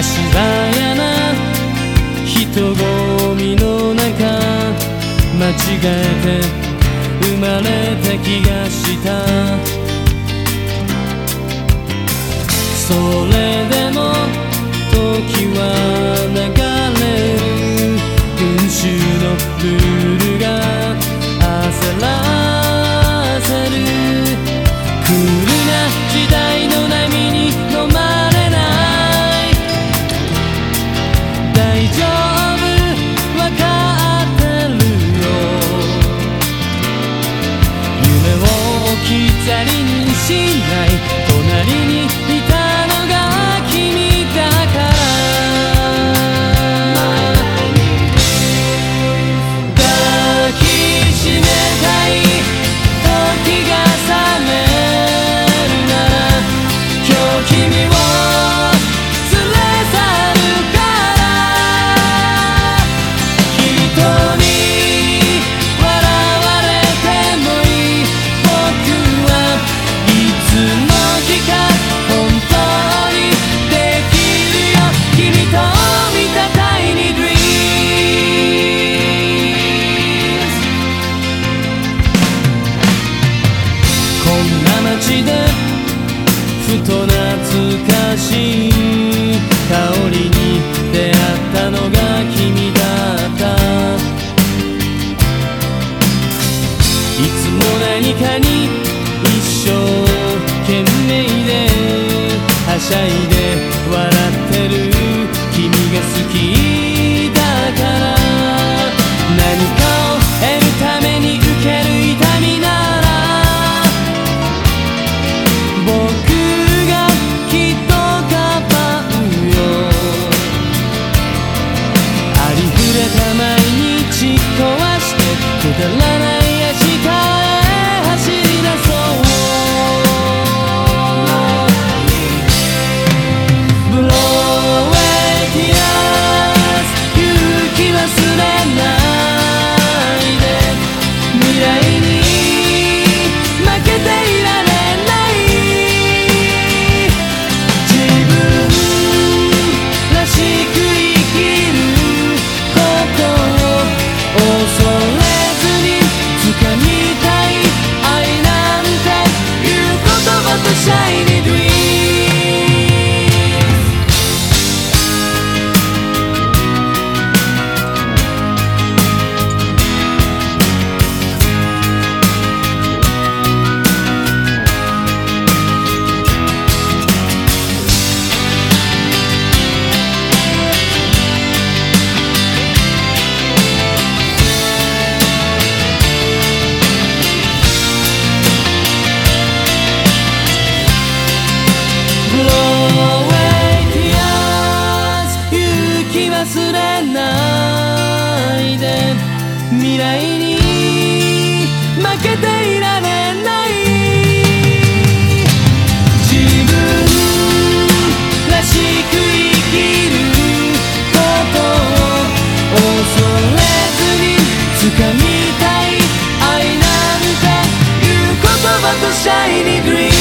足早な人混みの中間違えて生まれた気がした。それしりにしない。隣にふと懐かしい香りに出会ったのが君だった。いつも何かに一生懸命ではしゃいで shiny けていられない自分らしく生きることを恐れずに掴みたい愛なんていう言葉とシャイニーグリーン